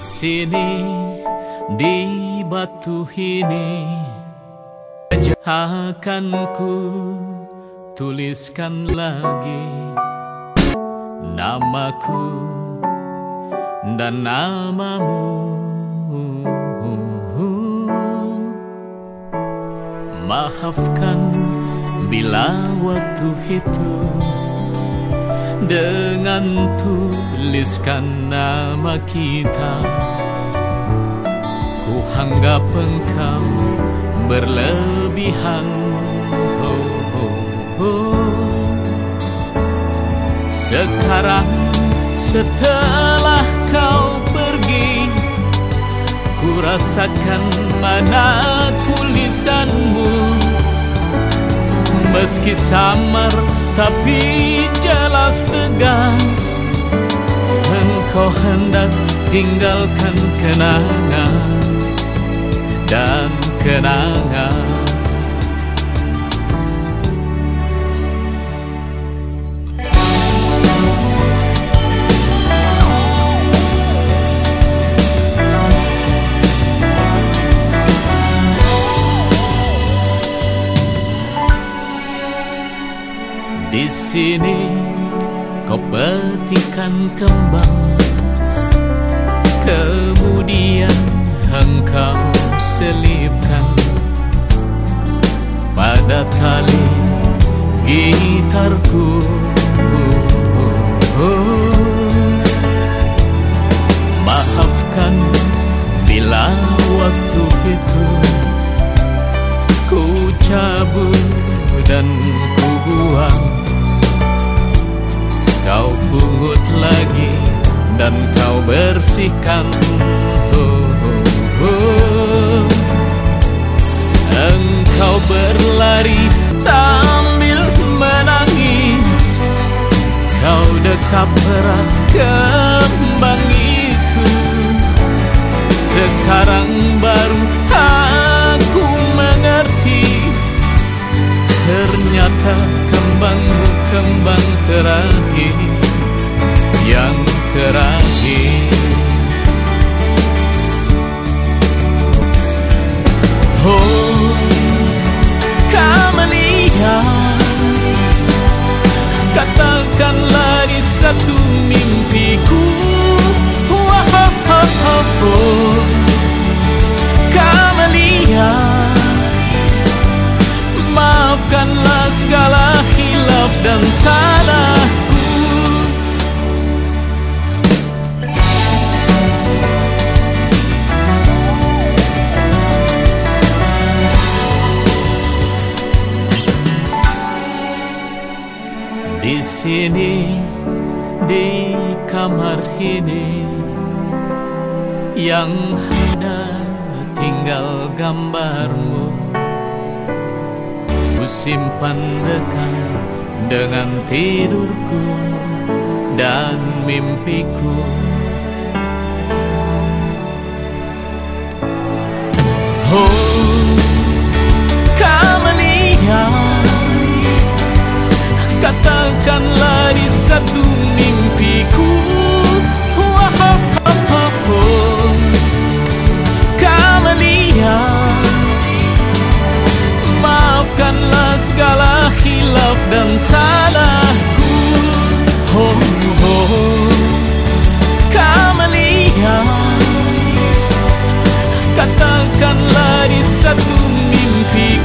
sini di batu ini. Akan ku tuliskan lagi namaku dan namamu. Maafkan bila waktu itu dengan tuliskan nama kita Ku anggap engkau berlebihan oh, oh, oh. Sekarang setelah kau pergi Ku rasakan mana tulisanmu Meski samar tapi jelas tegas. Engkau hendak tinggalkan kenangan Dan kenangan sini kau petikan kembang. Kemudian engkau selipkan. Pada tali gitarku. Maafkan dan kau bersihkan. Oh, oh, oh. Engkau berlari sambil menangis. Kau dekap erat kembang itu Sekarang baru aku mengerti. Ternyata kembangmu kembang terakhir. Yang terakhir Oh, Kamelia Katakanlah di satu mimpiku Wah, oh, oh. Kamelia Maafkanlah segala hilaf dan salahku Di sini di kamar ini. Yang ada tinggal gambarmu. Ku simpan dekat dengan tidurku dan mimpiku. Oh Lupakan di satu mimpiku. Wah, ho, ho, ho, ho. Kamelia Maafkanlah segala hilaf dan salahku. Ho, ho, Kamelia Katakanlah di satu mimpiku.